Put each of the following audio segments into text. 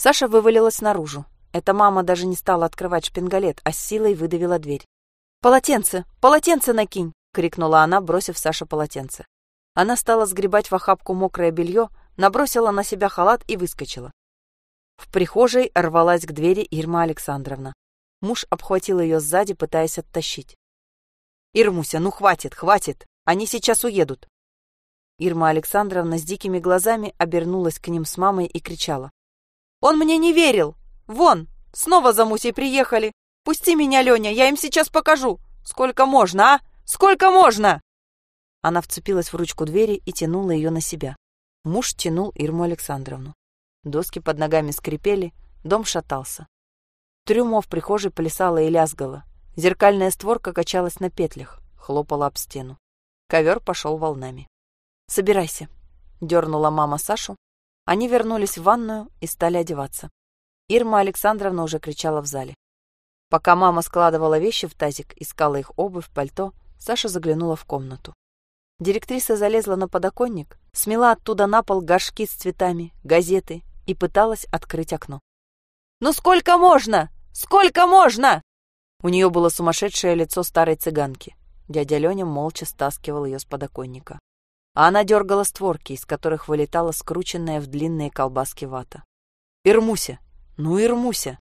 Саша вывалилась наружу. Эта мама даже не стала открывать шпингалет, а с силой выдавила дверь. «Полотенце! Полотенце накинь!» — крикнула она, бросив Саше полотенце. Она стала сгребать в охапку мокрое белье, набросила на себя халат и выскочила. В прихожей рвалась к двери Ирма Александровна. Муж обхватил ее сзади, пытаясь оттащить. «Ирмуся, ну хватит, хватит! Они сейчас уедут!» Ирма Александровна с дикими глазами обернулась к ним с мамой и кричала. «Он мне не верил! Вон, снова за Мусей приехали! Пусти меня, Леня, я им сейчас покажу! Сколько можно, а? Сколько можно?» Она вцепилась в ручку двери и тянула ее на себя. Муж тянул Ирму Александровну. Доски под ногами скрипели, дом шатался. Трюмо в прихожей плясало и лязгало. Зеркальная створка качалась на петлях, хлопала об стену. Ковер пошел волнами. «Собирайся», — дернула мама Сашу. Они вернулись в ванную и стали одеваться. Ирма Александровна уже кричала в зале. Пока мама складывала вещи в тазик, искала их обувь, пальто, Саша заглянула в комнату. Директриса залезла на подоконник, смела оттуда на пол горшки с цветами, газеты и пыталась открыть окно. «Ну сколько можно? Сколько можно?» У нее было сумасшедшее лицо старой цыганки. Дядя Леня молча стаскивал ее с подоконника а она дергала створки, из которых вылетала скрученная в длинные колбаски вата. «Ирмуся! Ну, Ирмуся!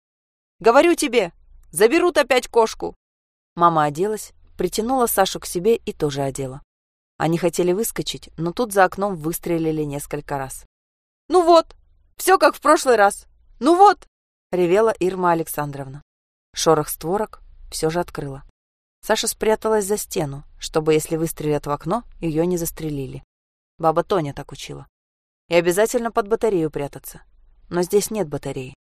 Говорю тебе, заберут опять кошку!» Мама оделась, притянула Сашу к себе и тоже одела. Они хотели выскочить, но тут за окном выстрелили несколько раз. «Ну вот! Все как в прошлый раз! Ну вот!» — ревела Ирма Александровна. Шорох створок все же открыла. Саша спряталась за стену, чтобы, если выстрелят в окно, ее не застрелили. Баба Тоня так учила. И обязательно под батарею прятаться. Но здесь нет батареи.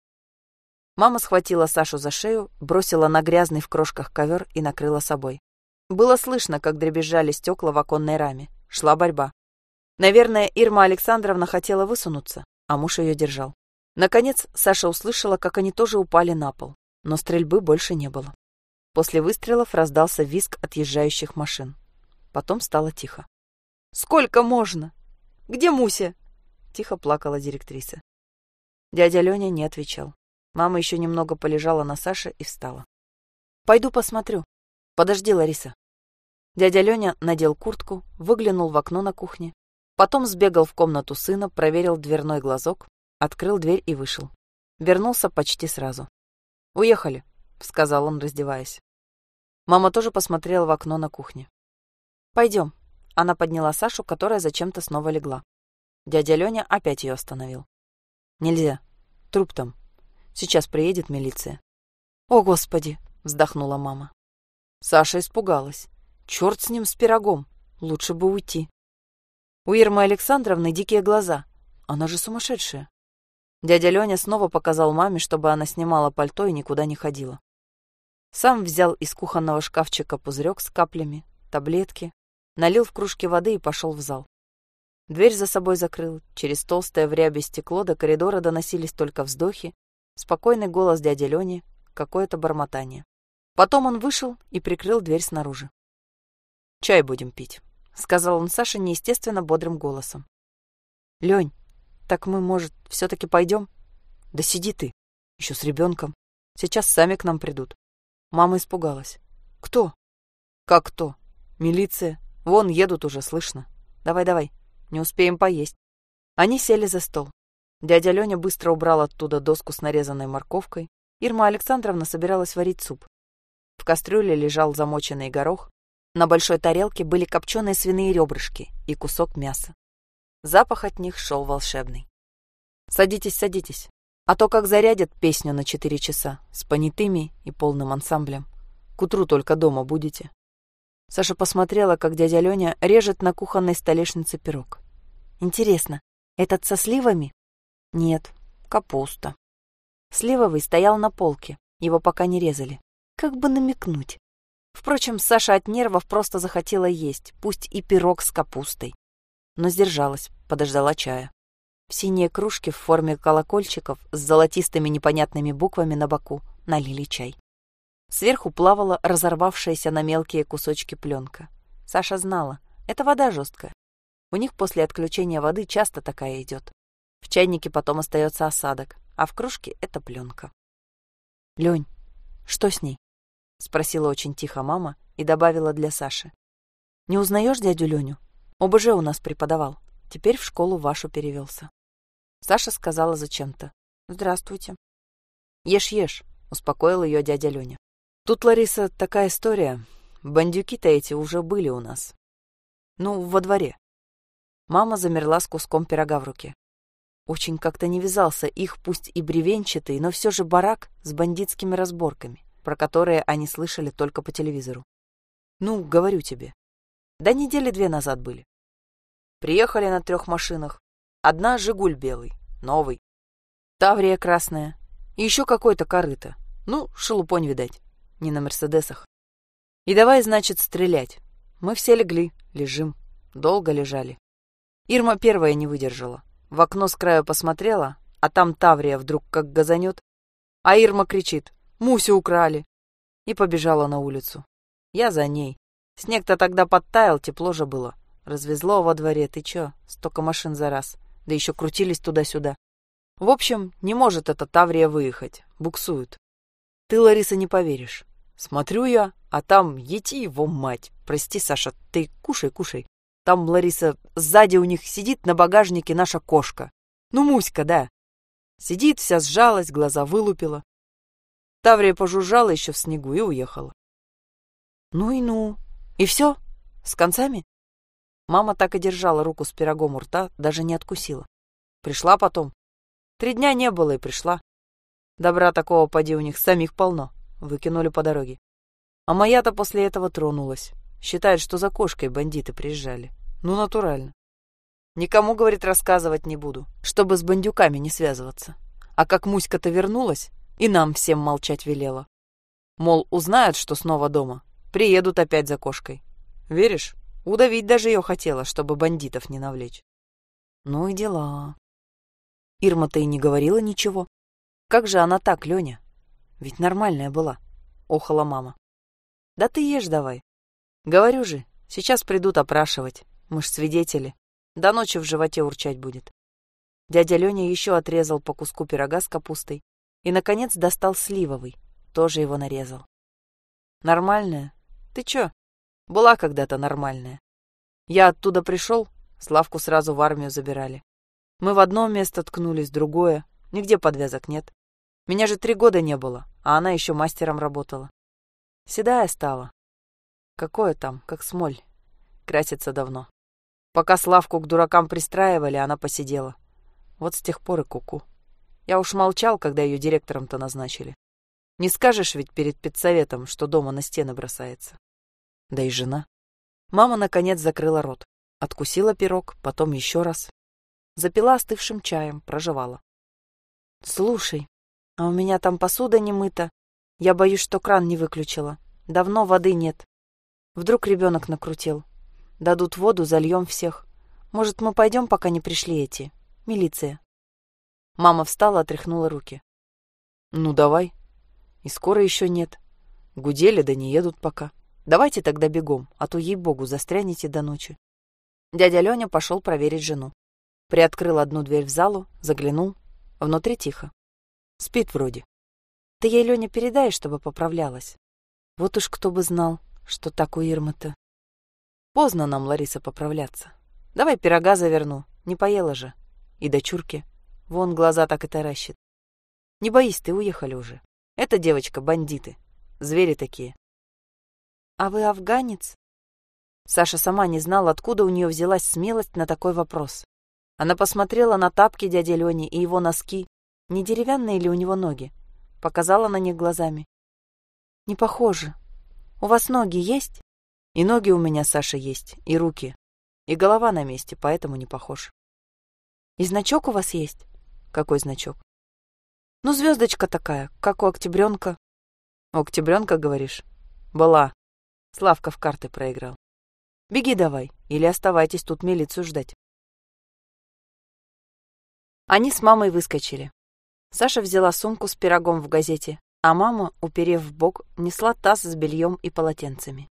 Мама схватила Сашу за шею, бросила на грязный в крошках ковер и накрыла собой. Было слышно, как дребезжали стекла в оконной раме. Шла борьба. Наверное, Ирма Александровна хотела высунуться, а муж ее держал. Наконец, Саша услышала, как они тоже упали на пол, но стрельбы больше не было. После выстрелов раздался визг отъезжающих машин. Потом стало тихо. «Сколько можно? Где Муся?» Тихо плакала директриса. Дядя Леня не отвечал. Мама еще немного полежала на Саше и встала. «Пойду посмотрю. Подожди, Лариса». Дядя Леня надел куртку, выглянул в окно на кухне, потом сбегал в комнату сына, проверил дверной глазок, открыл дверь и вышел. Вернулся почти сразу. «Уехали», — сказал он, раздеваясь. Мама тоже посмотрела в окно на кухне. «Пойдем». Она подняла Сашу, которая зачем-то снова легла. Дядя Леня опять ее остановил. «Нельзя. Труп там. Сейчас приедет милиция». «О, Господи!» — вздохнула мама. Саша испугалась. Черт с ним, с пирогом. Лучше бы уйти. У Ирмы Александровны дикие глаза. Она же сумасшедшая. Дядя Леня снова показал маме, чтобы она снимала пальто и никуда не ходила. Сам взял из кухонного шкафчика пузырек с каплями, таблетки, налил в кружки воды и пошел в зал. Дверь за собой закрыл, через толстое в рябе стекло до коридора доносились только вздохи, спокойный голос дяди Лени, какое-то бормотание. Потом он вышел и прикрыл дверь снаружи. «Чай будем пить», — сказал он Саше неестественно бодрым голосом. «Лень, так мы, может, все-таки пойдем? Да сиди ты, еще с ребенком. Сейчас сами к нам придут. Мама испугалась. Кто? Как кто? Милиция. Вон едут уже, слышно. Давай-давай, не успеем поесть. Они сели за стол. Дядя Леня быстро убрал оттуда доску с нарезанной морковкой. Ирма Александровна собиралась варить суп. В кастрюле лежал замоченный горох. На большой тарелке были копченые свиные ребрышки и кусок мяса. Запах от них шел волшебный. «Садитесь, садитесь. А то как зарядят песню на четыре часа с понятыми и полным ансамблем. К утру только дома будете». Саша посмотрела, как дядя Леня режет на кухонной столешнице пирог. «Интересно, этот со сливами?» «Нет, капуста». Сливовый стоял на полке, его пока не резали. Как бы намекнуть. Впрочем, Саша от нервов просто захотела есть, пусть и пирог с капустой но сдержалась, подождала чая. В синие кружки в форме колокольчиков с золотистыми непонятными буквами на боку налили чай. Сверху плавала разорвавшаяся на мелкие кусочки пленка. Саша знала, это вода жесткая. У них после отключения воды часто такая идет. В чайнике потом остается осадок, а в кружке это пленка. «Лень, что с ней?» — спросила очень тихо мама и добавила для Саши. «Не узнаешь дядю Леню? ОБЖ у нас преподавал. Теперь в школу вашу перевелся». Саша сказала зачем-то. «Здравствуйте». «Ешь-ешь», — успокоил ее дядя Леня. «Тут, Лариса, такая история. Бандюки-то эти уже были у нас. Ну, во дворе». Мама замерла с куском пирога в руке. Очень как-то не вязался их, пусть и бревенчатый, но все же барак с бандитскими разборками, про которые они слышали только по телевизору. Ну, говорю тебе. Да недели две назад были. Приехали на трех машинах. Одна «Жигуль» белый, новый. Таврия красная. И еще какой-то корыто. Ну, шелупонь, видать. Не на «Мерседесах». И давай, значит, стрелять. Мы все легли, лежим. Долго лежали. Ирма первая не выдержала. В окно с краю посмотрела, а там Таврия вдруг как газанет. А Ирма кричит «Мусю украли!» и побежала на улицу. Я за ней. Снег-то тогда подтаял, тепло же было. Развезло во дворе, ты чё, столько машин за раз. Да еще крутились туда-сюда. В общем, не может эта Таврия выехать, буксуют. Ты, Лариса, не поверишь. Смотрю я, а там ети его мать. Прости, Саша, ты кушай, кушай. Там, Лариса, сзади у них сидит на багажнике наша кошка. Ну, Муська, да. Сидит, вся сжалась, глаза вылупила. Таврия пожужжала еще в снегу и уехала. Ну и ну. И все? С концами? Мама так и держала руку с пирогом у рта, даже не откусила. Пришла потом. Три дня не было и пришла. Добра такого, поди, у них самих полно. Выкинули по дороге. А моя-то после этого тронулась. Считает, что за кошкой бандиты приезжали. Ну, натурально. Никому, говорит, рассказывать не буду, чтобы с бандюками не связываться. А как Муська-то вернулась, и нам всем молчать велела. Мол, узнают, что снова дома, приедут опять за кошкой. Веришь? Удавить даже ее хотела, чтобы бандитов не навлечь. Ну и дела. Ирма-то и не говорила ничего. Как же она так, Леня? Ведь нормальная была, охала мама. Да ты ешь давай, Говорю же, сейчас придут опрашивать. Мы ж свидетели. До ночи в животе урчать будет. Дядя Леня еще отрезал по куску пирога с капустой и, наконец, достал сливовый. Тоже его нарезал. Нормальная? Ты чё? Была когда-то нормальная. Я оттуда пришел, Славку сразу в армию забирали. Мы в одно место ткнулись, другое. Нигде подвязок нет. Меня же три года не было, а она еще мастером работала. Седая стала, Какое там, как смоль. Красится давно. Пока Славку к дуракам пристраивали, она посидела. Вот с тех пор и куку. -ку. Я уж молчал, когда ее директором-то назначили. Не скажешь ведь перед педсоветом, что дома на стены бросается. Да и жена. Мама, наконец, закрыла рот. Откусила пирог, потом еще раз. Запила остывшим чаем, проживала. «Слушай, а у меня там посуда не мыта. Я боюсь, что кран не выключила. Давно воды нет. Вдруг ребенок накрутил. Дадут воду, зальем всех. Может, мы пойдем, пока не пришли эти? Милиция. Мама встала, отряхнула руки. Ну, давай. И скоро еще нет. Гудели, да не едут пока. Давайте тогда бегом, а то, ей-богу, застрянете до ночи. Дядя Леня пошел проверить жену. Приоткрыл одну дверь в залу, заглянул. Внутри тихо. Спит вроде. Ты ей, Леня, передай, чтобы поправлялась. Вот уж кто бы знал что так у Ирмы-то. Поздно нам, Лариса, поправляться. Давай пирога заверну, не поела же. И дочурки. Вон глаза так и таращит. Не боись, ты уехали уже. Эта девочка — бандиты. Звери такие. А вы афганец? Саша сама не знала, откуда у нее взялась смелость на такой вопрос. Она посмотрела на тапки дяди Лени и его носки. Не деревянные ли у него ноги? Показала на них глазами. Не похоже. У вас ноги есть? И ноги у меня, Саша, есть, и руки. И голова на месте, поэтому не похож. И значок у вас есть? Какой значок? Ну, звездочка такая, как у октябренка. У октябренка, говоришь? Была. Славка в карты проиграл. Беги давай, или оставайтесь тут милицию ждать. Они с мамой выскочили. Саша взяла сумку с пирогом в газете а мама, уперев в бок, несла таз с бельем и полотенцами.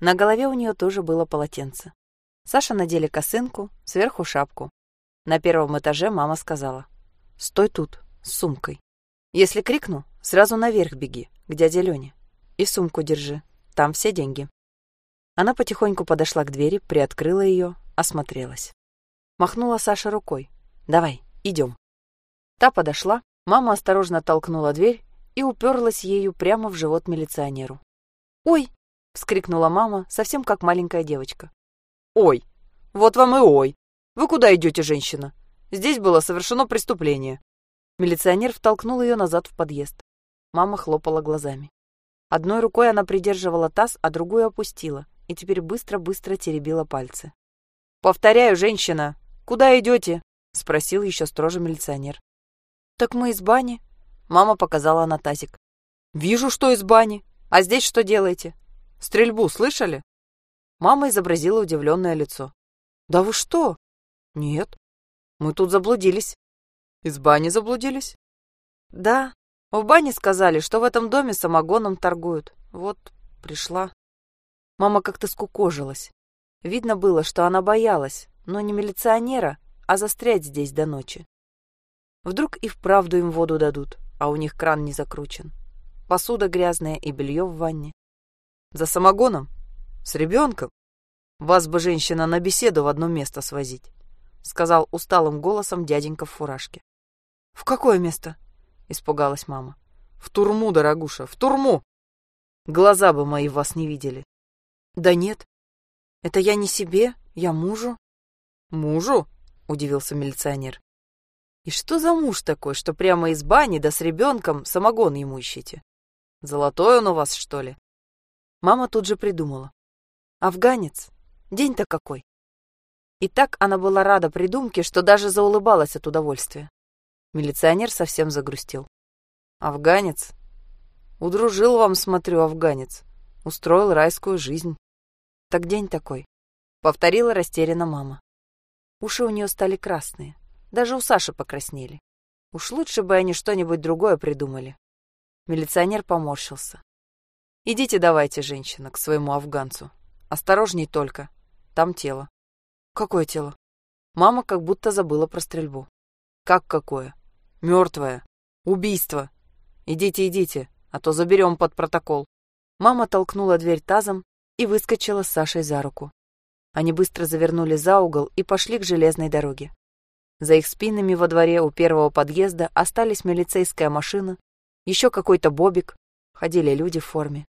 На голове у нее тоже было полотенце. Саша надели косынку, сверху шапку. На первом этаже мама сказала. «Стой тут, с сумкой. Если крикну, сразу наверх беги, к дяде Лене. И сумку держи, там все деньги. Она потихоньку подошла к двери, приоткрыла ее, осмотрелась. Махнула Саша рукой. «Давай, идем». Та подошла, мама осторожно толкнула дверь и уперлась ею прямо в живот милиционеру. «Ой!» — вскрикнула мама, совсем как маленькая девочка. «Ой! Вот вам и ой! Вы куда идете, женщина? Здесь было совершено преступление». Милиционер втолкнул ее назад в подъезд. Мама хлопала глазами. Одной рукой она придерживала таз, а другую опустила, и теперь быстро-быстро теребила пальцы. «Повторяю, женщина, куда идете?» — спросил еще строже милиционер. «Так мы из бани», — мама показала на тазик. «Вижу, что из бани. А здесь что делаете? Стрельбу слышали?» Мама изобразила удивленное лицо. «Да вы что?» «Нет. Мы тут заблудились». «Из бани заблудились?» «Да. В бане сказали, что в этом доме самогоном торгуют. Вот, пришла». Мама как-то скукожилась. Видно было, что она боялась, но не милиционера, а застрять здесь до ночи. Вдруг и вправду им воду дадут, а у них кран не закручен. Посуда грязная и белье в ванне. За самогоном? С ребенком? Вас бы, женщина, на беседу в одно место свозить, сказал усталым голосом дяденька в фуражке. В какое место? Испугалась мама. В турму, дорогуша, в турму! Глаза бы мои вас не видели. Да нет. Это я не себе, я мужу. Мужу? Удивился милиционер. И что за муж такой, что прямо из бани да с ребенком самогон ему ищете? Золотой он у вас, что ли? Мама тут же придумала. Афганец. День-то какой. И так она была рада придумке, что даже заулыбалась от удовольствия. Милиционер совсем загрустил. Афганец? Удружил вам, смотрю, афганец. Устроил райскую жизнь. Так день такой. Повторила растерянно мама. Уши у нее стали красные. Даже у Саши покраснели. Уж лучше бы они что-нибудь другое придумали. Милиционер поморщился. «Идите давайте, женщина, к своему афганцу. Осторожней только. Там тело». «Какое тело?» Мама как будто забыла про стрельбу. «Как какое? Мертвое. Убийство. Идите, идите, а то заберем под протокол». Мама толкнула дверь тазом, и выскочила с Сашей за руку. Они быстро завернули за угол и пошли к железной дороге. За их спинами во дворе у первого подъезда остались милицейская машина, еще какой-то бобик, ходили люди в форме.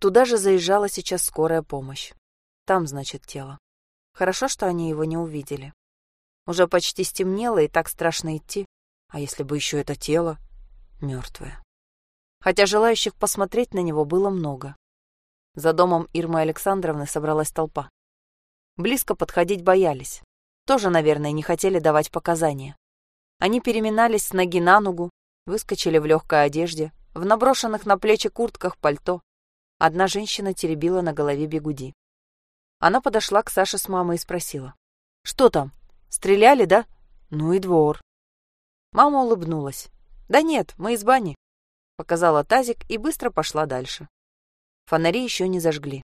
Туда же заезжала сейчас скорая помощь. Там, значит, тело. Хорошо, что они его не увидели. Уже почти стемнело, и так страшно идти. А если бы еще это тело мертвое? Хотя желающих посмотреть на него было много. За домом Ирмы Александровны собралась толпа. Близко подходить боялись. Тоже, наверное, не хотели давать показания. Они переминались с ноги на ногу, выскочили в легкой одежде, в наброшенных на плечи куртках пальто. Одна женщина теребила на голове бегуди. Она подошла к Саше с мамой и спросила. «Что там? Стреляли, да? Ну и двор». Мама улыбнулась. «Да нет, мы из бани». Показала тазик и быстро пошла дальше. Фонари еще не зажгли.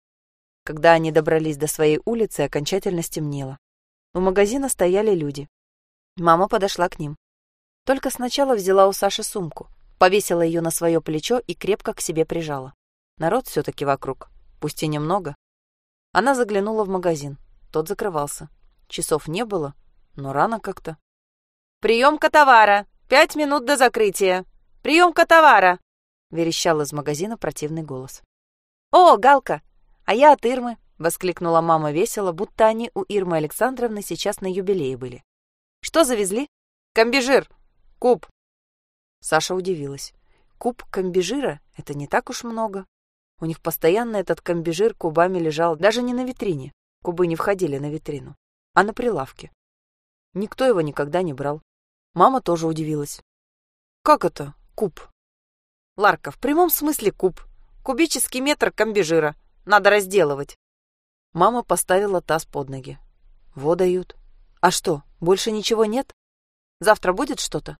Когда они добрались до своей улицы, окончательно стемнело. У магазина стояли люди. Мама подошла к ним. Только сначала взяла у Саши сумку, повесила ее на свое плечо и крепко к себе прижала. Народ все-таки вокруг, пусть и немного. Она заглянула в магазин. Тот закрывался. Часов не было, но рано как-то. «Приемка товара! Пять минут до закрытия! Приемка товара!» верещал из магазина противный голос. «О, Галка! А я от Ирмы!» — воскликнула мама весело, будто они у Ирмы Александровны сейчас на юбилее были. «Что завезли?» «Комбижир! Куб!» Саша удивилась. Куб комбижира — это не так уж много. У них постоянно этот комбижир кубами лежал даже не на витрине. Кубы не входили на витрину, а на прилавке. Никто его никогда не брал. Мама тоже удивилась. «Как это? Куб?» «Ларка, в прямом смысле куб. Кубический метр комбижира. Надо разделывать. Мама поставила таз под ноги. Во дают. А что, больше ничего нет? Завтра будет что-то?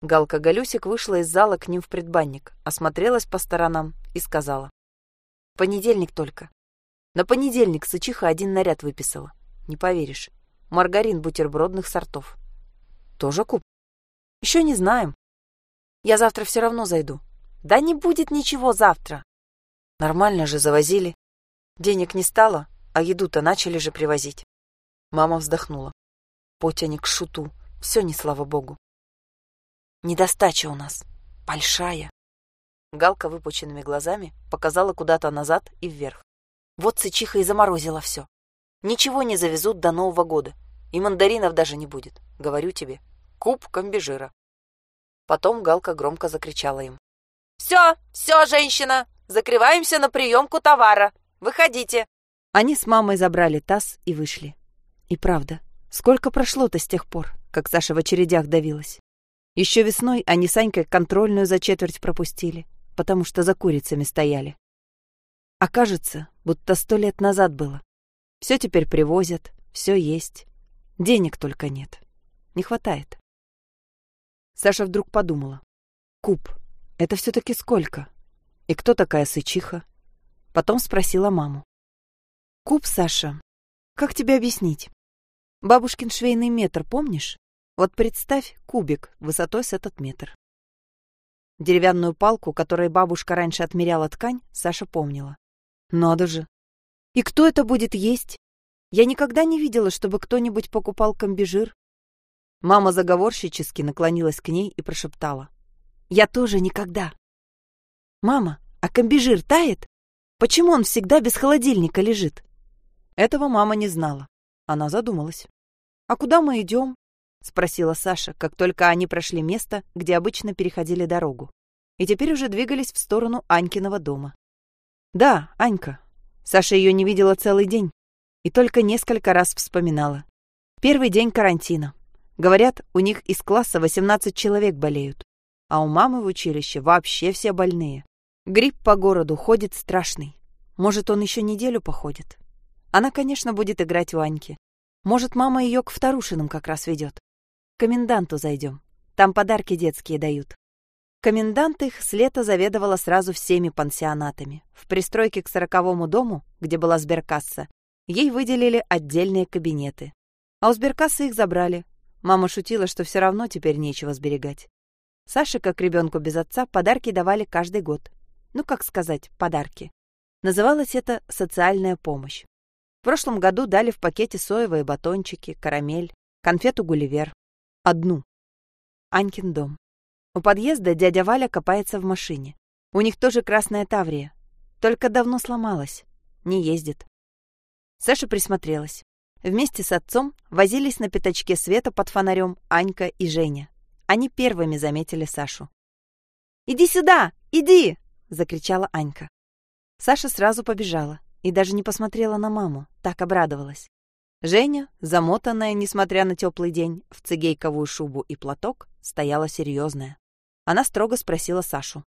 Галка Галюсик вышла из зала к ним в предбанник, осмотрелась по сторонам и сказала. Понедельник только. На понедельник сычиха один наряд выписала. Не поверишь. Маргарин бутербродных сортов. Тоже куб? Еще не знаем. Я завтра все равно зайду. Да не будет ничего завтра. Нормально же завозили. Денег не стало, а еду-то начали же привозить. Мама вздохнула. Потяни к шуту. Все не слава богу. Недостача у нас. Большая. Галка выпученными глазами показала куда-то назад и вверх. Вот сычиха и заморозила все. Ничего не завезут до Нового года. И мандаринов даже не будет. Говорю тебе. Куб комбижира. Потом Галка громко закричала им. «Все, все, женщина! Закрываемся на приемку товара! Выходите!» Они с мамой забрали таз и вышли. И правда, сколько прошло-то с тех пор, как Саша в очередях давилась. Еще весной они с Анькой контрольную за четверть пропустили, потому что за курицами стояли. А кажется, будто сто лет назад было. Все теперь привозят, все есть. Денег только нет. Не хватает. Саша вдруг подумала. Куб, это все-таки сколько? И кто такая сычиха? Потом спросила маму. Куб, Саша, как тебе объяснить? Бабушкин швейный метр, помнишь? Вот представь кубик высотой с этот метр. Деревянную палку, которой бабушка раньше отмеряла ткань, Саша помнила. Надо же. И кто это будет есть? Я никогда не видела, чтобы кто-нибудь покупал комбижир. Мама заговорщически наклонилась к ней и прошептала. «Я тоже никогда». «Мама, а комбижир тает? Почему он всегда без холодильника лежит?» Этого мама не знала. Она задумалась. «А куда мы идем?» — спросила Саша, как только они прошли место, где обычно переходили дорогу. И теперь уже двигались в сторону Анькиного дома. «Да, Анька». Саша ее не видела целый день и только несколько раз вспоминала. Первый день карантина. Говорят, у них из класса 18 человек болеют, а у мамы в училище вообще все больные. Грипп по городу ходит страшный. Может, он еще неделю походит. Она, конечно, будет играть у Аньки. Может, мама ее к вторушинам как раз ведет. К коменданту зайдем. Там подарки детские дают. Комендант их с лета заведовала сразу всеми пансионатами. В пристройке к сороковому дому, где была сберкасса, ей выделили отдельные кабинеты. А у сберкассы их забрали, Мама шутила, что все равно теперь нечего сберегать. Саше, как ребенку без отца, подарки давали каждый год. Ну, как сказать, подарки. Называлось это «социальная помощь». В прошлом году дали в пакете соевые батончики, карамель, конфету «Гулливер». Одну. Анькин дом. У подъезда дядя Валя копается в машине. У них тоже красная таврия. Только давно сломалась. Не ездит. Саша присмотрелась. Вместе с отцом возились на пятачке света под фонарем Анька и Женя. Они первыми заметили Сашу. «Иди сюда! Иди!» — закричала Анька. Саша сразу побежала и даже не посмотрела на маму, так обрадовалась. Женя, замотанная, несмотря на теплый день, в цигейковую шубу и платок, стояла серьезная. Она строго спросила Сашу.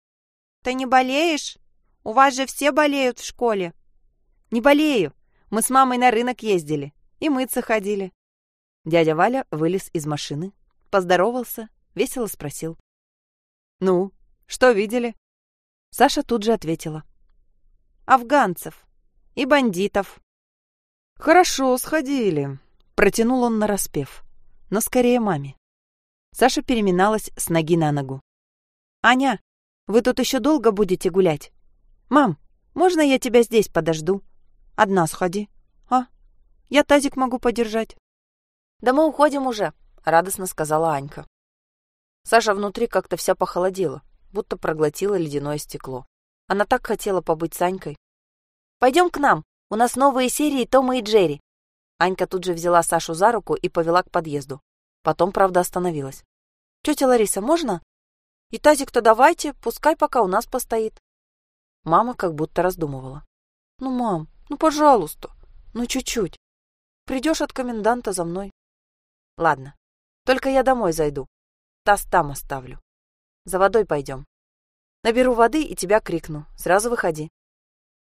«Ты не болеешь? У вас же все болеют в школе». «Не болею. Мы с мамой на рынок ездили. И мыться ходили. Дядя Валя вылез из машины, поздоровался, весело спросил. «Ну, что видели?» Саша тут же ответила. «Афганцев и бандитов». «Хорошо, сходили», — протянул он нараспев, но скорее маме. Саша переминалась с ноги на ногу. «Аня, вы тут еще долго будете гулять? Мам, можно я тебя здесь подожду? Одна сходи, а?» Я тазик могу подержать. Да мы уходим уже, радостно сказала Анька. Саша внутри как-то вся похолодела, будто проглотила ледяное стекло. Она так хотела побыть с Анькой. Пойдем к нам, у нас новые серии Тома и Джерри. Анька тут же взяла Сашу за руку и повела к подъезду. Потом, правда, остановилась. Тетя Лариса, можно? И тазик-то давайте, пускай пока у нас постоит. Мама как будто раздумывала. Ну, мам, ну, пожалуйста, ну, чуть-чуть. Придешь от коменданта за мной. Ладно, только я домой зайду. Таз там оставлю. За водой пойдем. Наберу воды и тебя крикну. Сразу выходи.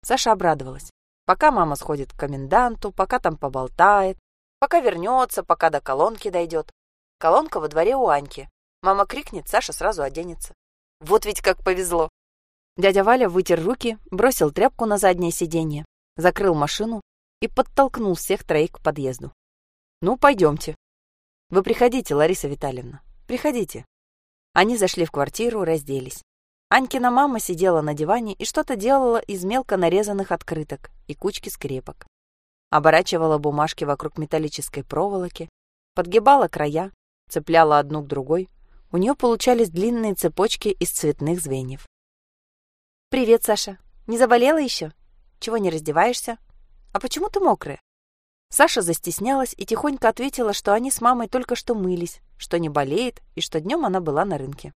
Саша обрадовалась. Пока мама сходит к коменданту, пока там поболтает, пока вернется, пока до колонки дойдет. Колонка во дворе у Аньки. Мама крикнет, Саша сразу оденется. Вот ведь как повезло. Дядя Валя вытер руки, бросил тряпку на заднее сиденье, закрыл машину и подтолкнул всех троих к подъезду. «Ну, пойдемте. Вы приходите, Лариса Витальевна, приходите. Они зашли в квартиру, разделись. Анькина мама сидела на диване и что-то делала из мелко нарезанных открыток и кучки скрепок. Оборачивала бумажки вокруг металлической проволоки, подгибала края, цепляла одну к другой. У нее получались длинные цепочки из цветных звеньев. «Привет, Саша. Не заболела еще? Чего не раздеваешься? А почему ты мокрая?» Саша застеснялась и тихонько ответила, что они с мамой только что мылись, что не болеет и что днем она была на рынке.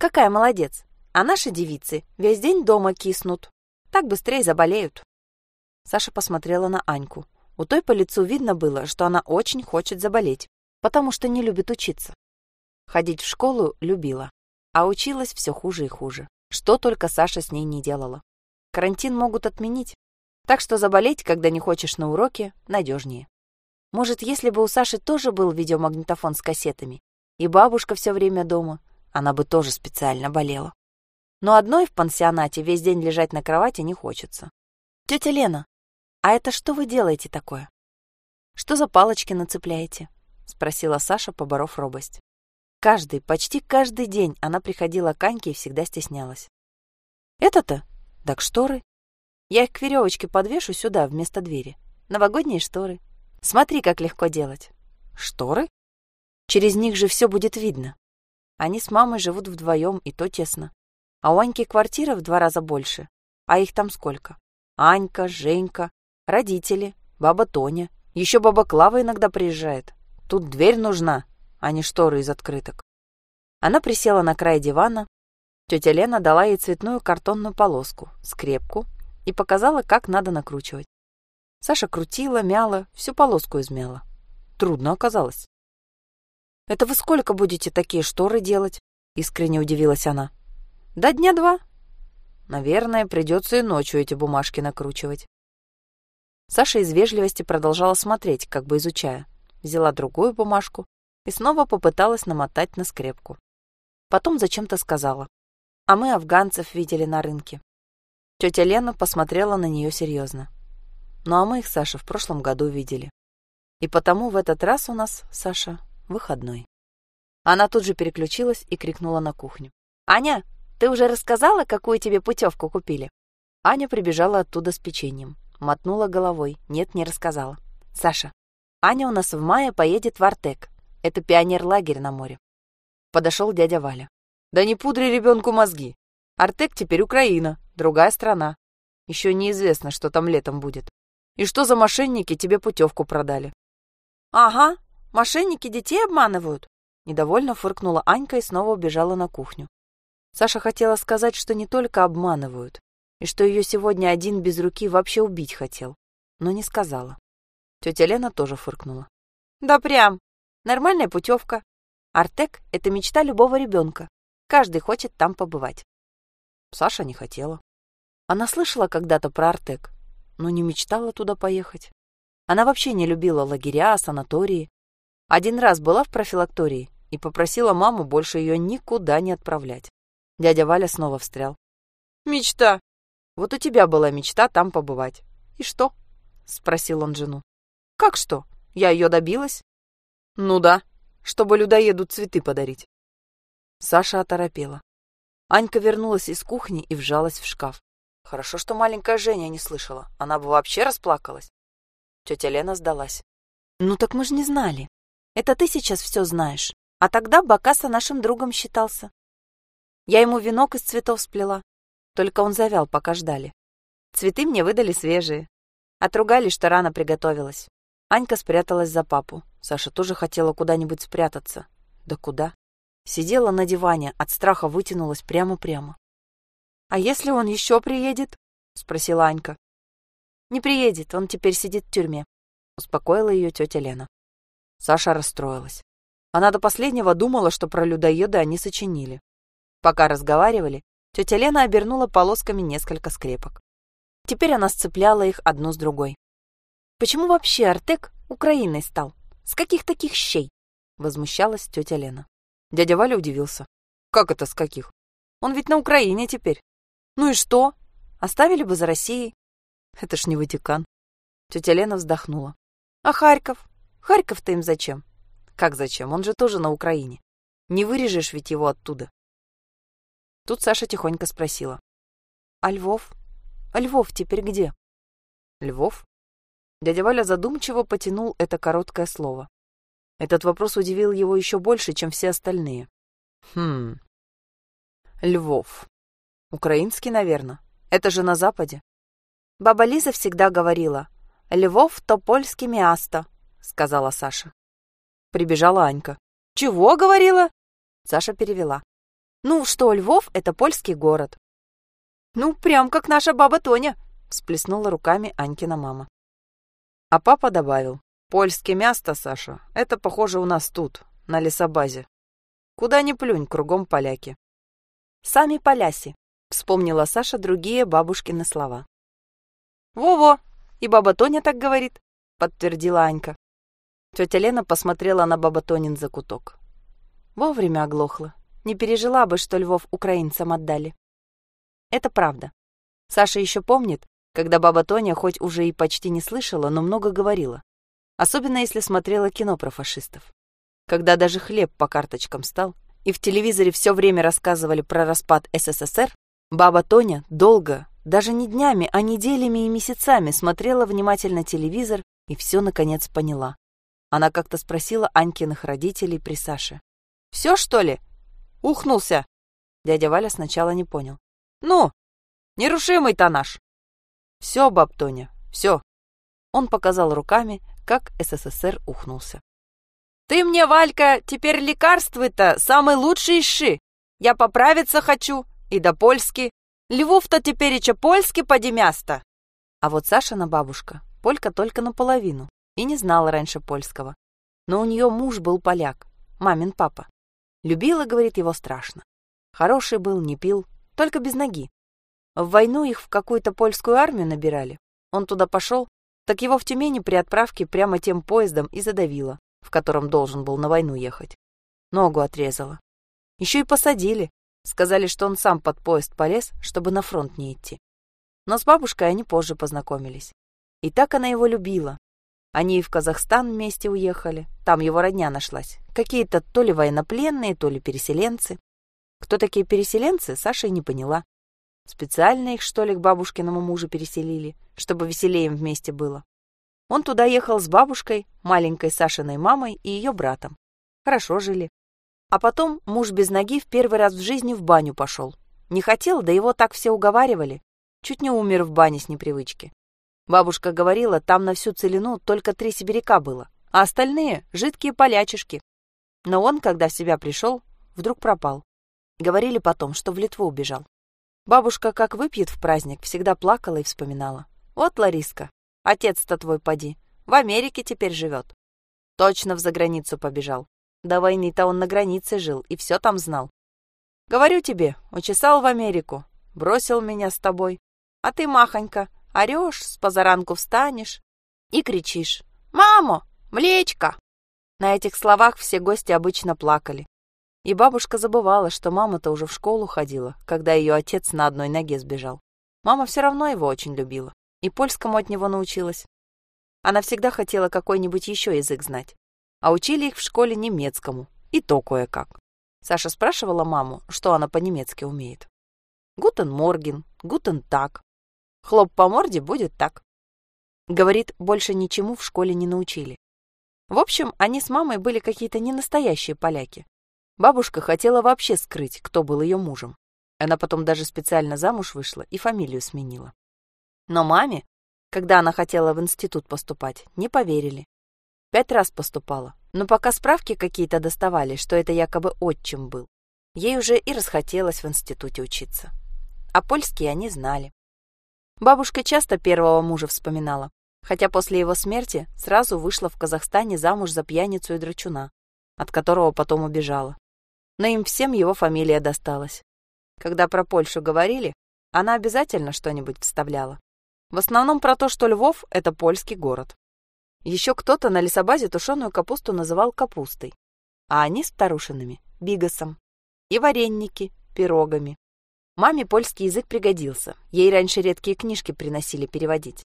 «Какая молодец! А наши девицы весь день дома киснут. Так быстрее заболеют. Саша посмотрела на Аньку. У той по лицу видно было, что она очень хочет заболеть, потому что не любит учиться. Ходить в школу любила, а училась все хуже и хуже. Что только Саша с ней не делала. Карантин могут отменить, так что заболеть, когда не хочешь на уроке, надежнее. Может, если бы у Саши тоже был видеомагнитофон с кассетами, и бабушка все время дома, она бы тоже специально болела но одной в пансионате весь день лежать на кровати не хочется. «Тетя Лена, а это что вы делаете такое? Что за палочки нацепляете?» — спросила Саша, поборов робость. Каждый, почти каждый день она приходила к Аньке и всегда стеснялась. «Это-то? Так шторы. Я их к веревочке подвешу сюда, вместо двери. Новогодние шторы. Смотри, как легко делать». «Шторы? Через них же все будет видно. Они с мамой живут вдвоем, и то тесно. А у Аньки квартира в два раза больше. А их там сколько? Анька, Женька, родители, баба Тоня. Еще баба Клава иногда приезжает. Тут дверь нужна, а не шторы из открыток. Она присела на край дивана. Тетя Лена дала ей цветную картонную полоску, скрепку и показала, как надо накручивать. Саша крутила, мяла, всю полоску измяла. Трудно оказалось. «Это вы сколько будете такие шторы делать?» — искренне удивилась она. До дня два. Наверное, придется и ночью эти бумажки накручивать. Саша из вежливости продолжала смотреть, как бы изучая. Взяла другую бумажку и снова попыталась намотать на скрепку. Потом зачем-то сказала. А мы афганцев видели на рынке. Тетя Лена посмотрела на нее серьезно. Ну а мы их, Саша, в прошлом году видели. И потому в этот раз у нас, Саша, выходной. Она тут же переключилась и крикнула на кухню. «Аня, ты уже рассказала, какую тебе путевку купили?» Аня прибежала оттуда с печеньем. Мотнула головой. Нет, не рассказала. «Саша, Аня у нас в мае поедет в Артек. Это пионер-лагерь на море». Подошел дядя Валя. «Да не пудри ребенку мозги. Артек теперь Украина, другая страна. Еще неизвестно, что там летом будет. И что за мошенники тебе путевку продали?» «Ага, мошенники детей обманывают», Недовольно фыркнула Анька и снова убежала на кухню. Саша хотела сказать, что не только обманывают, и что ее сегодня один без руки вообще убить хотел, но не сказала. Тетя Лена тоже фыркнула. «Да прям. Нормальная путевка. Артек — это мечта любого ребенка. Каждый хочет там побывать». Саша не хотела. Она слышала когда-то про Артек, но не мечтала туда поехать. Она вообще не любила лагеря, санатории. Один раз была в профилактории и попросила маму больше ее никуда не отправлять. Дядя Валя снова встрял. «Мечта! Вот у тебя была мечта там побывать. И что?» — спросил он жену. «Как что? Я ее добилась?» «Ну да, чтобы людоеду цветы подарить». Саша оторопела. Анька вернулась из кухни и вжалась в шкаф. Хорошо, что маленькая Женя не слышала. Она бы вообще расплакалась. Тетя Лена сдалась. «Ну так мы же не знали. Это ты сейчас все знаешь. А тогда Бакаса нашим другом считался. Я ему венок из цветов сплела. Только он завял, пока ждали. Цветы мне выдали свежие. Отругали, что рано приготовилась. Анька спряталась за папу. Саша тоже хотела куда-нибудь спрятаться. Да куда? Сидела на диване, от страха вытянулась прямо-прямо. «А если он еще приедет?» — спросила Анька. «Не приедет, он теперь сидит в тюрьме», — успокоила ее тетя Лена. Саша расстроилась. Она до последнего думала, что про людоеда они сочинили. Пока разговаривали, тетя Лена обернула полосками несколько скрепок. Теперь она сцепляла их одну с другой. «Почему вообще Артек Украиной стал? С каких таких щей?» Возмущалась тетя Лена. Дядя Валя удивился. «Как это с каких? Он ведь на Украине теперь. Ну и что? Оставили бы за Россией. Это ж не Ватикан». Тетя Лена вздохнула. «А Харьков? Харьков-то им зачем?» «Как зачем? Он же тоже на Украине. Не вырежешь ведь его оттуда. Тут Саша тихонько спросила. «А Львов? А Львов теперь где?» «Львов?» Дядя Валя задумчиво потянул это короткое слово. Этот вопрос удивил его еще больше, чем все остальные. «Хм... Львов. Украинский, наверное. Это же на Западе». Баба Лиза всегда говорила, «Львов то польский място», — сказала Саша. Прибежала Анька. «Чего?» — говорила. Саша перевела. «Ну, что Львов — это польский город». «Ну, прям как наша баба Тоня», — всплеснула руками Анькина мама. А папа добавил. «Польское место, Саша, это, похоже, у нас тут, на лесобазе. Куда ни плюнь, кругом поляки». «Сами поляси», — вспомнила Саша другие бабушкины слова. «Во-во, и баба Тоня так говорит», — подтвердила Анька. Тетя Лена посмотрела на баба Тонин закуток. Вовремя оглохла. Не пережила бы, что Львов украинцам отдали. Это правда. Саша еще помнит, когда баба Тоня хоть уже и почти не слышала, но много говорила. Особенно если смотрела кино про фашистов. Когда даже хлеб по карточкам стал, и в телевизоре все время рассказывали про распад СССР, баба Тоня долго, даже не днями, а неделями и месяцами смотрела внимательно телевизор и все, наконец, поняла. Она как-то спросила Анькиных родителей при Саше. «Все, что ли?» «Ухнулся!» Дядя Валя сначала не понял. «Ну, нерушимый-то наш!» «Все, баб Тоня, все!» Он показал руками, как СССР ухнулся. «Ты мне, Валька, теперь лекарствы-то самые лучшие ищи! Я поправиться хочу, и до польски. Львов-то теперь еще польский подемяста!» А вот Сашина бабушка, полька только наполовину, и не знала раньше польского. Но у нее муж был поляк, мамин папа. Любила, говорит, его страшно. Хороший был, не пил, только без ноги. В войну их в какую-то польскую армию набирали. Он туда пошел, так его в Тюмени при отправке прямо тем поездом и задавило, в котором должен был на войну ехать. Ногу отрезала. Еще и посадили. Сказали, что он сам под поезд полез, чтобы на фронт не идти. Но с бабушкой они позже познакомились. И так она его любила. Они и в Казахстан вместе уехали. Там его родня нашлась. Какие-то то ли военнопленные, то ли переселенцы. Кто такие переселенцы, Саша и не поняла. Специально их, что ли, к бабушкиному мужу переселили, чтобы веселее им вместе было. Он туда ехал с бабушкой, маленькой Сашиной мамой и ее братом. Хорошо жили. А потом муж без ноги в первый раз в жизни в баню пошел. Не хотел, да его так все уговаривали. Чуть не умер в бане с непривычки. Бабушка говорила, там на всю целину только три сибиряка было, а остальные — жидкие полячишки. Но он, когда в себя пришел, вдруг пропал. Говорили потом, что в Литву убежал. Бабушка, как выпьет в праздник, всегда плакала и вспоминала. «Вот, Лариска, отец-то твой поди, в Америке теперь живет». Точно в заграницу побежал. До войны-то он на границе жил и все там знал. Говорю тебе, учесал в Америку, бросил меня с тобой. А ты, махонька, орешь, с позаранку встанешь и кричишь «Мамо, млечка!». На этих словах все гости обычно плакали. И бабушка забывала, что мама-то уже в школу ходила, когда ее отец на одной ноге сбежал. Мама все равно его очень любила, и польскому от него научилась. Она всегда хотела какой-нибудь еще язык знать, а учили их в школе немецкому, и то кое-как. Саша спрашивала маму, что она по-немецки умеет. «Guten Morgen», «Guten Tag». Хлоп по морде будет так. Говорит, больше ничему в школе не научили. В общем, они с мамой были какие-то ненастоящие поляки. Бабушка хотела вообще скрыть, кто был ее мужем. Она потом даже специально замуж вышла и фамилию сменила. Но маме, когда она хотела в институт поступать, не поверили. Пять раз поступала, но пока справки какие-то доставали, что это якобы отчим был, ей уже и расхотелось в институте учиться. А польский они знали. Бабушка часто первого мужа вспоминала, хотя после его смерти сразу вышла в Казахстане замуж за пьяницу и драчуна, от которого потом убежала но им всем его фамилия досталась. Когда про Польшу говорили, она обязательно что-нибудь вставляла. В основном про то, что Львов — это польский город. Еще кто-то на лесобазе тушеную капусту называл капустой, а они с Тарушинами — бигасом. И вареники — пирогами. Маме польский язык пригодился, ей раньше редкие книжки приносили переводить.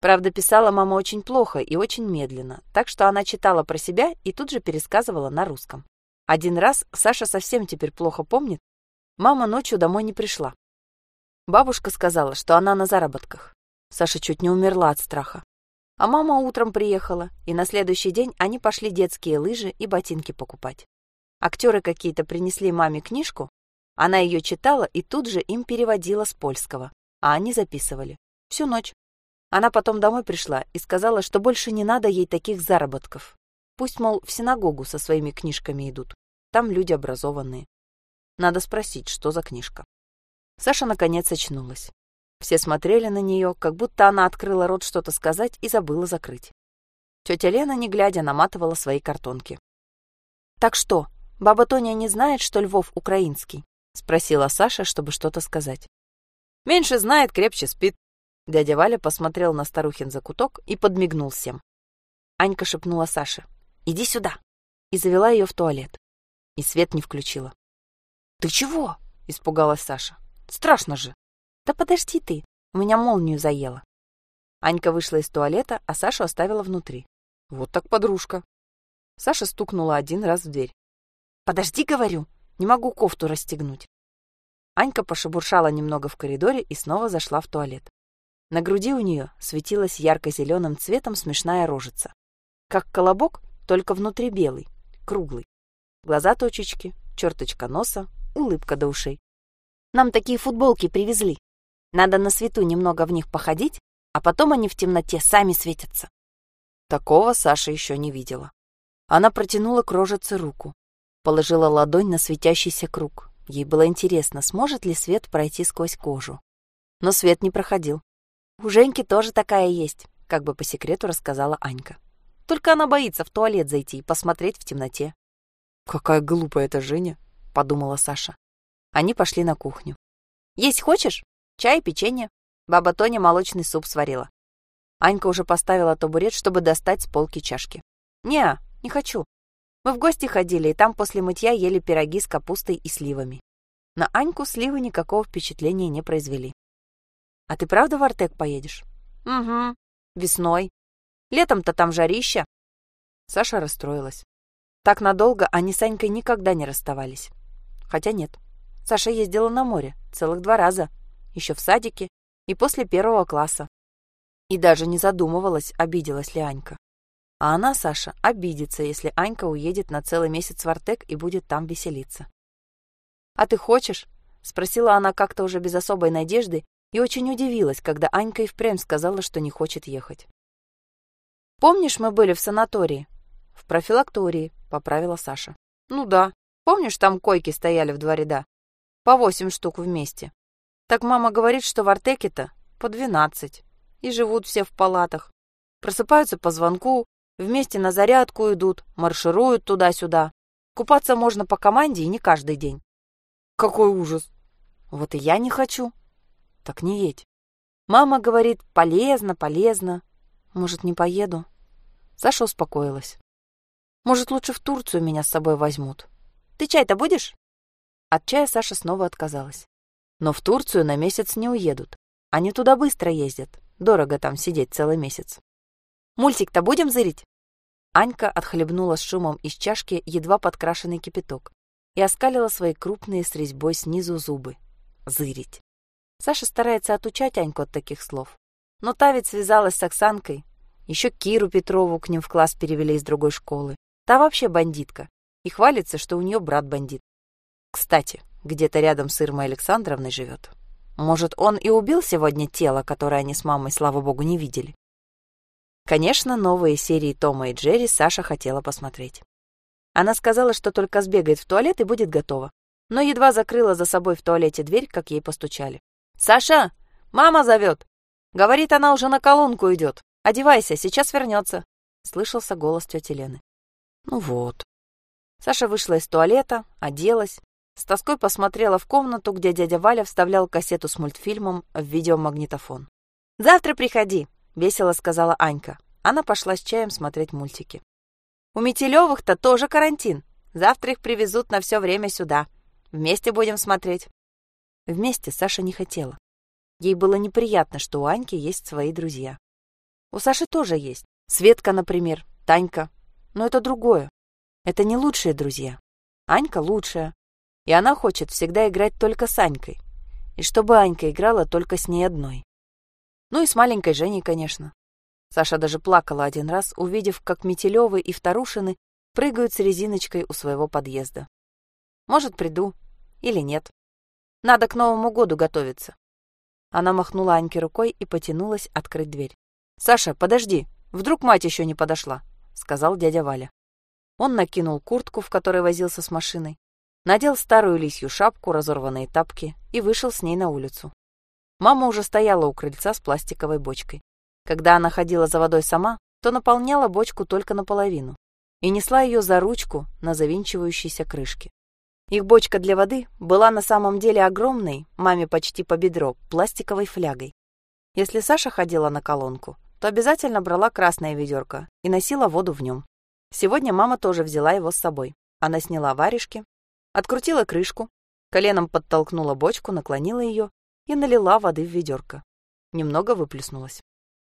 Правда, писала мама очень плохо и очень медленно, так что она читала про себя и тут же пересказывала на русском. Один раз Саша совсем теперь плохо помнит. Мама ночью домой не пришла. Бабушка сказала, что она на заработках. Саша чуть не умерла от страха. А мама утром приехала, и на следующий день они пошли детские лыжи и ботинки покупать. Актеры какие-то принесли маме книжку, она ее читала и тут же им переводила с польского, а они записывали. Всю ночь. Она потом домой пришла и сказала, что больше не надо ей таких заработков. Пусть, мол, в синагогу со своими книжками идут. Там люди образованные. Надо спросить, что за книжка. Саша наконец очнулась. Все смотрели на нее, как будто она открыла рот что-то сказать и забыла закрыть. Тетя Лена, не глядя, наматывала свои картонки. «Так что, баба Тоня не знает, что Львов украинский?» — спросила Саша, чтобы что-то сказать. «Меньше знает, крепче спит». Дядя Валя посмотрел на старухин закуток и подмигнул всем. Анька шепнула Саше. «Иди сюда!» и завела ее в туалет. И свет не включила. «Ты чего?» — испугалась Саша. «Страшно же!» «Да подожди ты, у меня молнию заело». Анька вышла из туалета, а Сашу оставила внутри. Вот так подружка. Саша стукнула один раз в дверь. «Подожди, говорю, не могу кофту расстегнуть». Анька пошебуршала немного в коридоре и снова зашла в туалет. На груди у нее светилась ярко-зеленым цветом смешная рожица. Как колобок, только внутри белый, круглый. Глаза точечки, черточка носа, улыбка до ушей. «Нам такие футболки привезли», надо на свету немного в них походить, а потом они в темноте сами светятся. Такого Саша еще не видела. Она протянула к рожице руку, положила ладонь на светящийся круг. Ей было интересно, сможет ли свет пройти сквозь кожу. Но свет не проходил. «У Женьки тоже такая есть», — как бы по секрету рассказала Анька. «Только она боится в туалет зайти и посмотреть в темноте». «Какая глупая эта Женя», — подумала Саша. Они пошли на кухню. «Есть хочешь?» Чай, печенье. Баба Тоня молочный суп сварила. Анька уже поставила табурет, чтобы достать с полки чашки. «Не, не хочу. Мы в гости ходили, и там после мытья ели пироги с капустой и сливами. На Аньку сливы никакого впечатления не произвели. А ты правда в Артек поедешь? Угу. Весной. Летом-то там жарища. Саша расстроилась. Так надолго они с Анькой никогда не расставались. Хотя нет. Саша ездила на море целых два раза еще в садике и после первого класса. И даже не задумывалась, обиделась ли Анька. А она, Саша, обидится, если Анька уедет на целый месяц в Артек и будет там веселиться. «А ты хочешь?» — спросила она как-то уже без особой надежды и очень удивилась, когда Анька и впрямь сказала, что не хочет ехать. «Помнишь, мы были в санатории?» «В профилактории», — поправила Саша. «Ну да. Помнишь, там койки стояли в два ряда? По восемь штук вместе. Так мама говорит, что в Артеке-то по двенадцать. И живут все в палатах. Просыпаются по звонку, вместе на зарядку идут, маршируют туда-сюда. Купаться можно по команде и не каждый день. Какой ужас. Вот и я не хочу. Так не едь. Мама говорит, полезно, полезно. Может, не поеду? Саша успокоилась. Может, лучше в Турцию меня с собой возьмут. Ты чай-то будешь? От чая Саша снова отказалась. Но в Турцию на месяц не уедут. Они туда быстро ездят. Дорого там сидеть целый месяц. Мультик-то будем зырить? Анька отхлебнула с шумом из чашки едва подкрашенный кипяток и оскалила свои крупные с резьбой снизу зубы. Зырить. Саша старается отучать Аньку от таких слов. Но та ведь связалась с Оксанкой. Еще Киру Петрову к ним в класс перевели из другой школы. Та вообще бандитка. И хвалится, что у нее брат бандит. Кстати, где-то рядом с Ирмой Александровной живет. Может, он и убил сегодня тело, которое они с мамой, слава богу, не видели. Конечно, новые серии Тома и Джерри Саша хотела посмотреть. Она сказала, что только сбегает в туалет и будет готова. Но едва закрыла за собой в туалете дверь, как ей постучали. «Саша! Мама зовет!» Говорит, она уже на колонку идет. Одевайся, сейчас вернется. Слышался голос тети Лены. Ну вот. Саша вышла из туалета, оделась, с тоской посмотрела в комнату, где дядя Валя вставлял кассету с мультфильмом в видеомагнитофон. «Завтра приходи», — весело сказала Анька. Она пошла с чаем смотреть мультики. «У Метелёвых-то тоже карантин. Завтра их привезут на все время сюда. Вместе будем смотреть». Вместе Саша не хотела. Ей было неприятно, что у Аньки есть свои друзья. У Саши тоже есть. Светка, например, Танька. Но это другое. Это не лучшие друзья. Анька лучшая. И она хочет всегда играть только с Анькой. И чтобы Анька играла только с ней одной. Ну и с маленькой Женей, конечно. Саша даже плакала один раз, увидев, как Метелёвы и Вторушины прыгают с резиночкой у своего подъезда. Может, приду. Или нет. Надо к Новому году готовиться. Она махнула Аньке рукой и потянулась открыть дверь. «Саша, подожди, вдруг мать еще не подошла», — сказал дядя Валя. Он накинул куртку, в которой возился с машиной, надел старую лисью шапку, разорванные тапки и вышел с ней на улицу. Мама уже стояла у крыльца с пластиковой бочкой. Когда она ходила за водой сама, то наполняла бочку только наполовину и несла ее за ручку на завинчивающейся крышке. Их бочка для воды была на самом деле огромной, маме почти по бедро, пластиковой флягой. Если Саша ходила на колонку, то обязательно брала красное ведерко и носила воду в нем. Сегодня мама тоже взяла его с собой. Она сняла варежки, открутила крышку, коленом подтолкнула бочку, наклонила ее и налила воды в ведерко. Немного выплеснулась.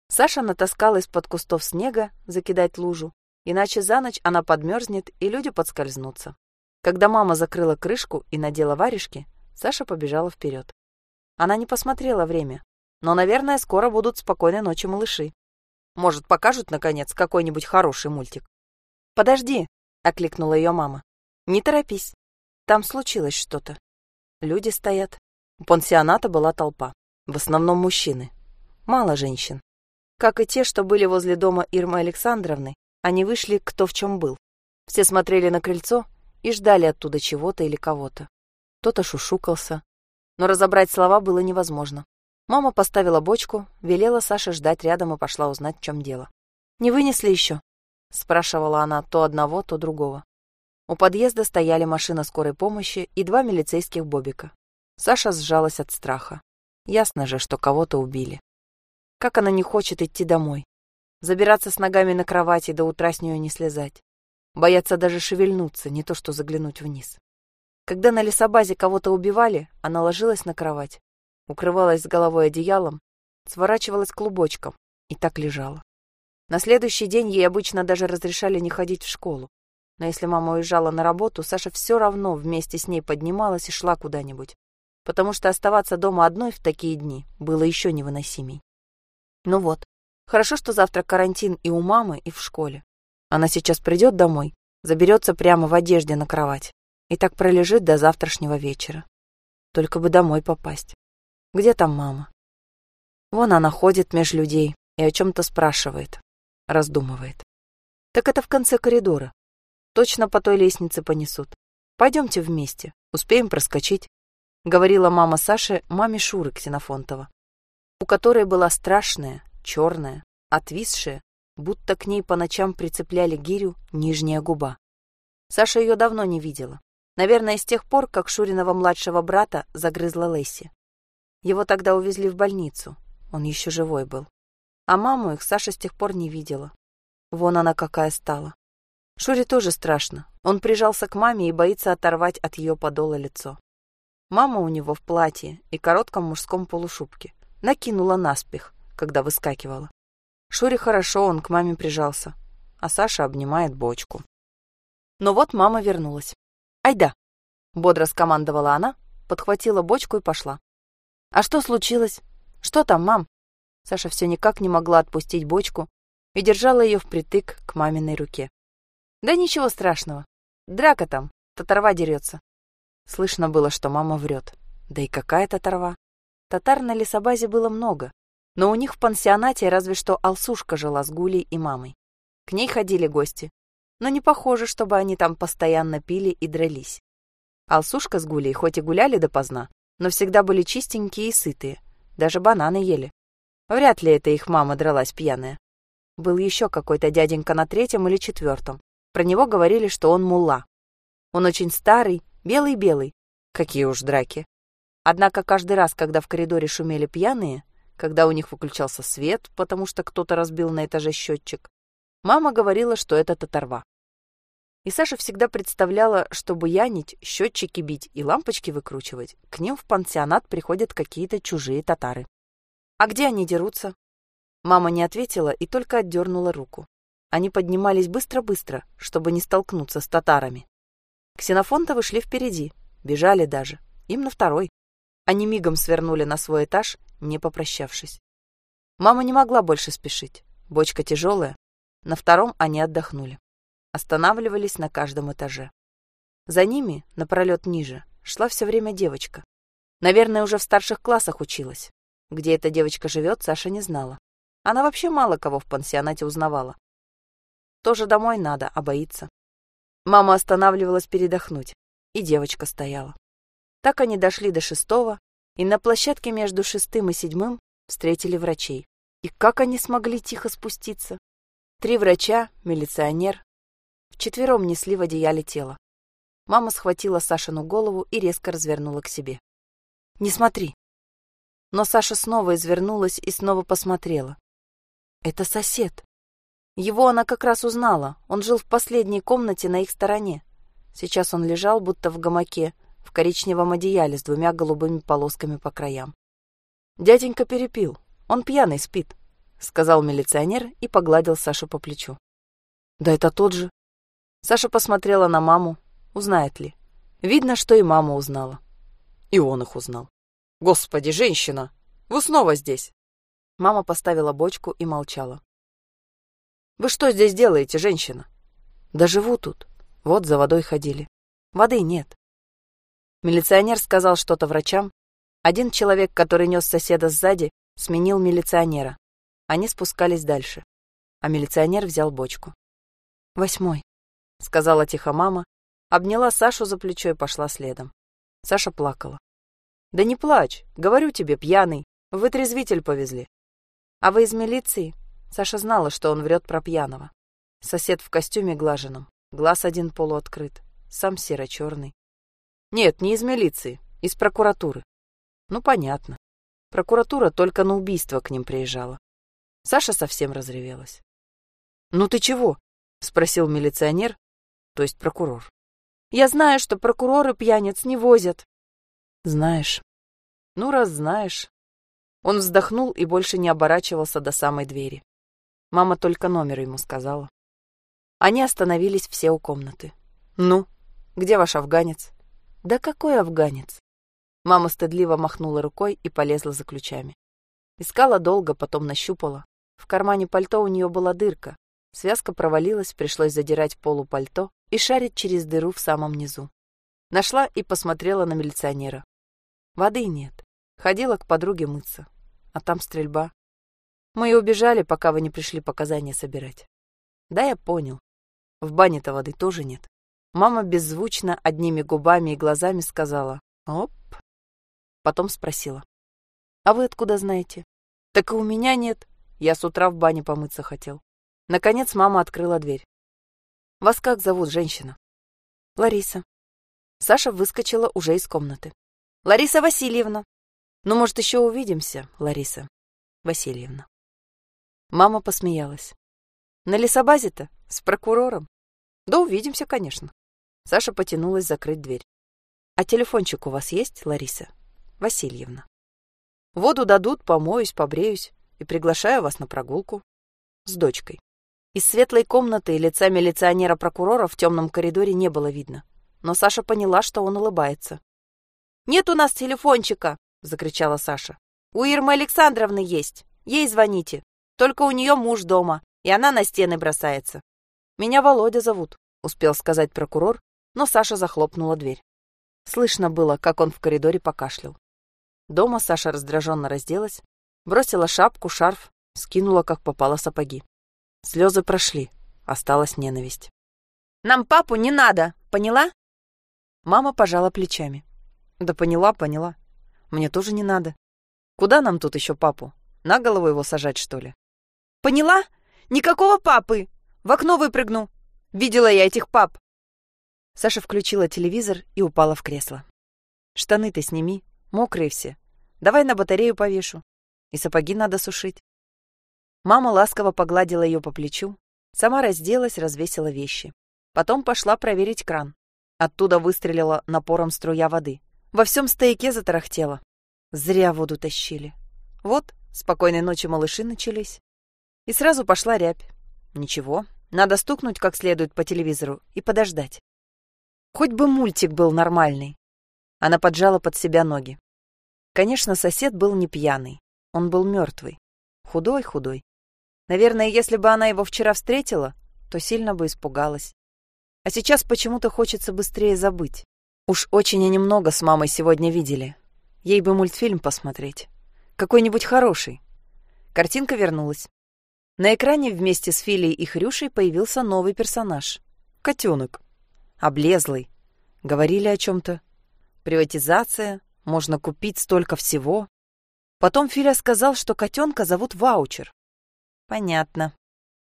Саша натаскала из-под кустов снега закидать лужу, иначе за ночь она подмерзнет и люди подскользнутся. Когда мама закрыла крышку и надела варежки, Саша побежала вперед. Она не посмотрела время, но, наверное, скоро будут спокойной ночи малыши. Может, покажут, наконец, какой-нибудь хороший мультик. «Подожди!» — окликнула ее мама. «Не торопись. Там случилось что-то. Люди стоят. У пансионата была толпа. В основном мужчины. Мало женщин. Как и те, что были возле дома Ирмы Александровны, они вышли кто в чем был. Все смотрели на крыльцо и ждали оттуда чего-то или кого-то. Кто-то шушукался, но разобрать слова было невозможно. Мама поставила бочку, велела Саше ждать рядом и пошла узнать, в чем дело. «Не вынесли еще?» — спрашивала она то одного, то другого. У подъезда стояли машина скорой помощи и два милицейских бобика. Саша сжалась от страха. Ясно же, что кого-то убили. Как она не хочет идти домой. Забираться с ногами на кровати до утра с нее не слезать. Бояться даже шевельнуться, не то что заглянуть вниз. Когда на лесобазе кого-то убивали, она ложилась на кровать, укрывалась с головой одеялом, сворачивалась клубочком и так лежала. На следующий день ей обычно даже разрешали не ходить в школу. Но если мама уезжала на работу, Саша все равно вместе с ней поднималась и шла куда-нибудь, потому что оставаться дома одной в такие дни было еще невыносимей. Ну вот, хорошо, что завтра карантин и у мамы, и в школе. Она сейчас придет домой, заберется прямо в одежде на кровать и так пролежит до завтрашнего вечера. Только бы домой попасть. Где там мама? Вон она ходит меж людей и о чем-то спрашивает, раздумывает. Так это в конце коридора. Точно по той лестнице понесут. Пойдемте вместе, успеем проскочить, говорила мама Саши маме Шуры Ксенофонтова, у которой была страшная, черная, отвисшая, будто к ней по ночам прицепляли гирю нижняя губа. Саша ее давно не видела. Наверное, с тех пор, как Шуриного младшего брата загрызла Лесси. Его тогда увезли в больницу. Он еще живой был. А маму их Саша с тех пор не видела. Вон она какая стала. Шуре тоже страшно. Он прижался к маме и боится оторвать от ее подола лицо. Мама у него в платье и коротком мужском полушубке. Накинула наспех, когда выскакивала. Шуре хорошо, он к маме прижался, а Саша обнимает бочку. Но вот мама вернулась. «Айда!» — бодро скомандовала она, подхватила бочку и пошла. «А что случилось? Что там, мам?» Саша все никак не могла отпустить бочку и держала ее впритык к маминой руке. «Да ничего страшного. Драка там, татарва дерется». Слышно было, что мама врет. Да и какая татарва? Татар на лесобазе было много, но у них в пансионате разве что Алсушка жила с Гулей и мамой. К ней ходили гости, но не похоже, чтобы они там постоянно пили и дрались. Алсушка с Гулей хоть и гуляли допоздна, но всегда были чистенькие и сытые, даже бананы ели. Вряд ли это их мама дралась пьяная. Был еще какой-то дяденька на третьем или четвертом. Про него говорили, что он мулла. Он очень старый, белый-белый. Какие уж драки. Однако каждый раз, когда в коридоре шумели пьяные, когда у них выключался свет, потому что кто-то разбил на этаже счетчик. Мама говорила, что это татарва. И Саша всегда представляла, чтобы янить, счетчики бить и лампочки выкручивать, к ним в пансионат приходят какие-то чужие татары. «А где они дерутся?» Мама не ответила и только отдернула руку. Они поднимались быстро-быстро, чтобы не столкнуться с татарами. Ксенофонтовы шли впереди, бежали даже. Им на второй. Они мигом свернули на свой этаж, не попрощавшись. Мама не могла больше спешить. Бочка тяжелая. На втором они отдохнули. Останавливались на каждом этаже. За ними, напролет ниже, шла все время девочка. Наверное, уже в старших классах училась. Где эта девочка живет, Саша не знала. Она вообще мало кого в пансионате узнавала. Тоже домой надо, а боится. Мама останавливалась передохнуть, и девочка стояла. Так они дошли до шестого, и на площадке между шестым и седьмым встретили врачей. И как они смогли тихо спуститься? Три врача, милиционер. Вчетвером несли в одеяле тело. Мама схватила Сашину голову и резко развернула к себе. «Не смотри!» Но Саша снова извернулась и снова посмотрела. «Это сосед!» Его она как раз узнала. Он жил в последней комнате на их стороне. Сейчас он лежал, будто в гамаке, в коричневом одеяле с двумя голубыми полосками по краям. Дяденька перепил. Он пьяный спит, сказал милиционер и погладил Сашу по плечу. Да это тот же. Саша посмотрела на маму, узнает ли. Видно, что и мама узнала. И он их узнал. Господи, женщина, вы снова здесь. Мама поставила бочку и молчала. Вы что здесь делаете, женщина? Да живу тут. Вот за водой ходили. Воды нет. Милиционер сказал что-то врачам, один человек, который нес соседа сзади, сменил милиционера. Они спускались дальше. А милиционер взял бочку. «Восьмой», — сказала тихо мама, обняла Сашу за плечо и пошла следом. Саша плакала. «Да не плачь, говорю тебе, пьяный. Вы трезвитель повезли». «А вы из милиции?» Саша знала, что он врет про пьяного. Сосед в костюме глаженом, глаз один полуоткрыт, сам серо-черный. «Нет, не из милиции, из прокуратуры. Ну, понятно. Прокуратура только на убийство к ним приезжала. Саша совсем разревелась. «Ну ты чего?» — спросил милиционер, то есть прокурор. «Я знаю, что прокуроры пьяниц не возят». «Знаешь». «Ну, раз знаешь». Он вздохнул и больше не оборачивался до самой двери. Мама только номер ему сказала. Они остановились все у комнаты. «Ну, где ваш афганец?» «Да какой афганец? Мама стыдливо махнула рукой и полезла за ключами. Искала долго, потом нащупала. В кармане пальто у нее была дырка. Связка провалилась, пришлось задирать полу пальто и шарить через дыру в самом низу. Нашла и посмотрела на милиционера. Воды нет. Ходила к подруге мыться. А там стрельба. Мы и убежали, пока вы не пришли показания собирать. Да, я понял. В бане-то воды тоже нет. Мама беззвучно одними губами и глазами сказала «Оп, Потом спросила. «А вы откуда знаете?» «Так и у меня нет. Я с утра в бане помыться хотел». Наконец мама открыла дверь. «Вас как зовут, женщина?» «Лариса». Саша выскочила уже из комнаты. «Лариса Васильевна!» «Ну, может, еще увидимся, Лариса Васильевна». Мама посмеялась. «На лесобазе-то? С прокурором?» «Да увидимся, конечно». Саша потянулась закрыть дверь. «А телефончик у вас есть, Лариса?» Васильевна. Воду дадут, помоюсь, побреюсь и приглашаю вас на прогулку. С дочкой. Из светлой комнаты лица милиционера-прокурора в темном коридоре не было видно, но Саша поняла, что он улыбается. «Нет у нас телефончика!» — закричала Саша. «У Ирмы Александровны есть. Ей звоните. Только у нее муж дома, и она на стены бросается. Меня Володя зовут», — успел сказать прокурор, но Саша захлопнула дверь. Слышно было, как он в коридоре покашлял. Дома Саша раздраженно разделась, бросила шапку, шарф, скинула, как попало, сапоги. Слезы прошли, осталась ненависть. «Нам папу не надо, поняла?» Мама пожала плечами. «Да поняла, поняла. Мне тоже не надо. Куда нам тут еще папу? На голову его сажать, что ли?» «Поняла? Никакого папы! В окно выпрыгну! Видела я этих пап!» Саша включила телевизор и упала в кресло. «Штаны ты сними, Мокрые все. Давай на батарею повешу. И сапоги надо сушить. Мама ласково погладила ее по плечу, сама разделась, развесила вещи. Потом пошла проверить кран. Оттуда выстрелила напором струя воды. Во всем стояке затарахтела. Зря воду тащили. Вот, спокойной ночи малыши начались. И сразу пошла рябь. Ничего, надо стукнуть как следует по телевизору и подождать. Хоть бы мультик был нормальный. Она поджала под себя ноги. Конечно, сосед был не пьяный. Он был мертвый. Худой-худой. Наверное, если бы она его вчера встретила, то сильно бы испугалась. А сейчас почему-то хочется быстрее забыть. Уж очень и немного с мамой сегодня видели. Ей бы мультфильм посмотреть. Какой-нибудь хороший. Картинка вернулась. На экране вместе с Филей и Хрюшей появился новый персонаж. Котенок. Облезлый. Говорили о чем-то. Приватизация. Можно купить столько всего. Потом Филя сказал, что котенка зовут Ваучер. Понятно.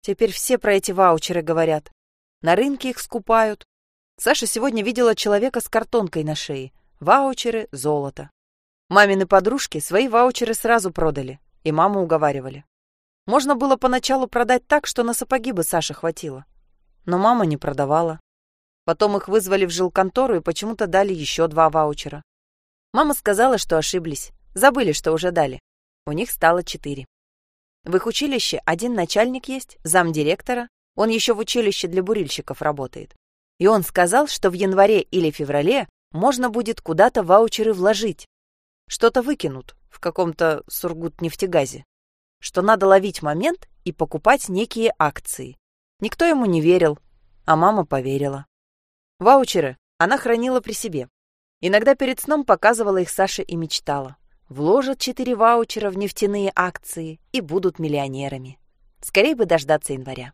Теперь все про эти ваучеры говорят. На рынке их скупают. Саша сегодня видела человека с картонкой на шее. Ваучеры, золото. Мамины подружки свои ваучеры сразу продали, и маму уговаривали. Можно было поначалу продать так, что на сапоги бы Саше хватило. Но мама не продавала. Потом их вызвали в жилконтору и почему-то дали еще два ваучера. Мама сказала, что ошиблись. Забыли, что уже дали. У них стало четыре. В их училище один начальник есть, замдиректора. Он еще в училище для бурильщиков работает. И он сказал, что в январе или феврале можно будет куда-то ваучеры вложить. Что-то выкинут в каком-то Сургут-нефтегазе. Что надо ловить момент и покупать некие акции. Никто ему не верил, а мама поверила. Ваучеры она хранила при себе. Иногда перед сном показывала их Саше и мечтала. Вложат четыре ваучера в нефтяные акции и будут миллионерами. Скорее бы дождаться января.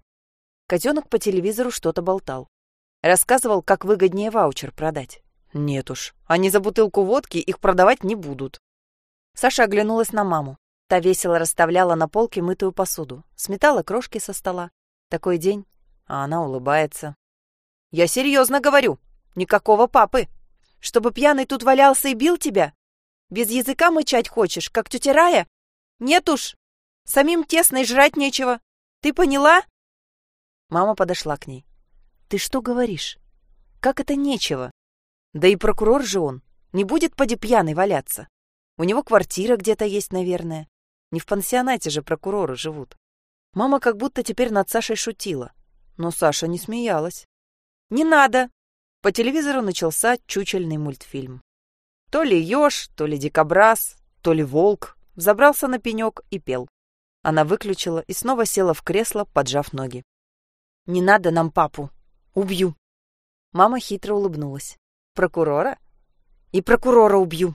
Котенок по телевизору что-то болтал. Рассказывал, как выгоднее ваучер продать. Нет уж, они за бутылку водки их продавать не будут. Саша оглянулась на маму. Та весело расставляла на полке мытую посуду, сметала крошки со стола. Такой день, а она улыбается. «Я серьезно говорю, никакого папы. Чтобы пьяный тут валялся и бил тебя? Без языка мычать хочешь, как тетя Рая? Нет уж, самим тесно и жрать нечего. Ты поняла?» Мама подошла к ней. «Ты что говоришь? Как это нечего? Да и прокурор же он. Не будет поди пьяный валяться. У него квартира где-то есть, наверное. Не в пансионате же прокуроры живут. Мама как будто теперь над Сашей шутила. Но Саша не смеялась. «Не надо!» По телевизору начался чучельный мультфильм. То ли еж, то ли дикобраз, то ли волк взобрался на пенек и пел. Она выключила и снова села в кресло, поджав ноги. «Не надо нам папу. Убью». Мама хитро улыбнулась. «Прокурора?» «И прокурора убью.